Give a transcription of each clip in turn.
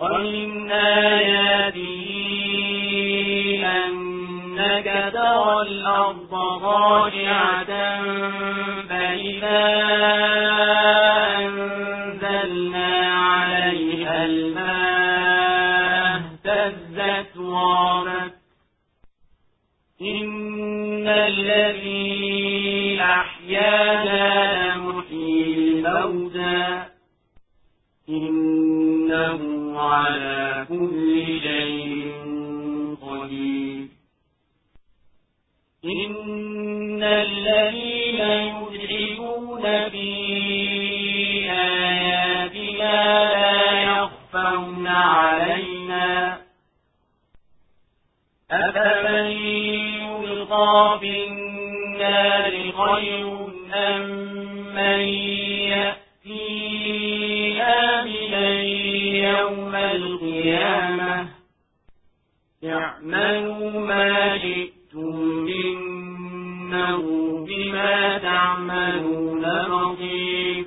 ومن آياته أنك ترى الأرض راجعة فإذا أنزلنا عليها الماء اهتزت وارت. إن الذي أحيانا لمحيي الموتى. إنه على كل شيء قدير. إن الذين يدعون في آياتنا لا يخفون علينا. أفمن يلقى في النار خير أم من يوم القيامة. اعملوا ما جئتم إنه بما تعملون بصير.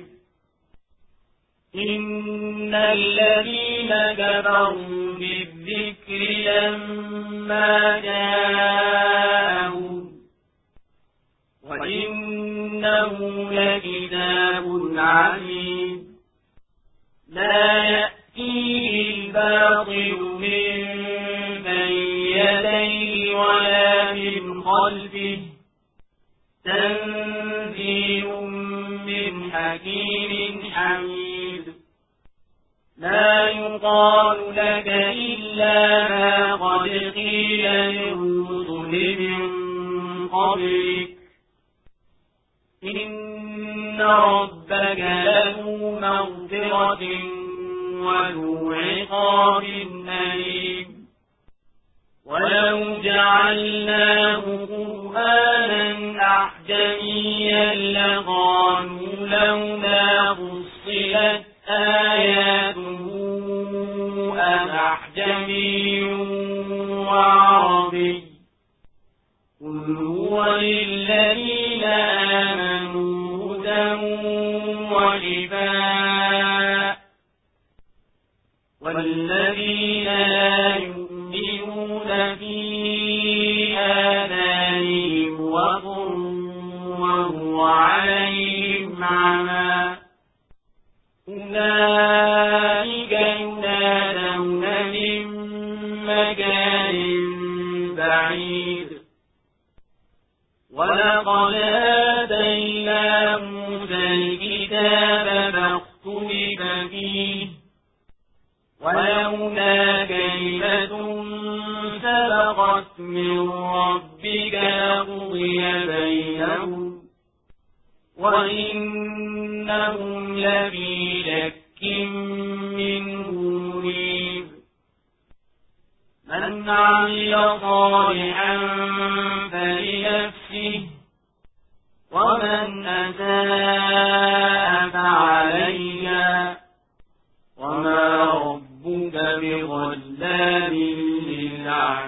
إن الذين كفروا بالذكر لما جاءوا وإنه لكتاب عليم لا يأتيه الباطل من بين يديه ولا من خلفه تنزيل من حكيم حميد لا يقال لك إلا ما قد قيل للرسل من قبلك إن ربك له مغفرة وذو عقاب أليم. ولو جعلناه قرآنا أعجميا لقالوا لولا فصلت آياته أم أعجمي وعربي. قل هو للذين آمنوا هدى وشفاء في آذانهم وقر وهو عليهم عمى أولئك ينادون من مكان بعيد. ولقد آتينا موسى الكتاب فاختلف فيه. ولولا كلمة سبقت من ربك لقضي بينهم وإنهم لفي لك منه مريب. من عمل صالحا فلنفسه ومن أساء فعليها. وما ربك بظلام นาง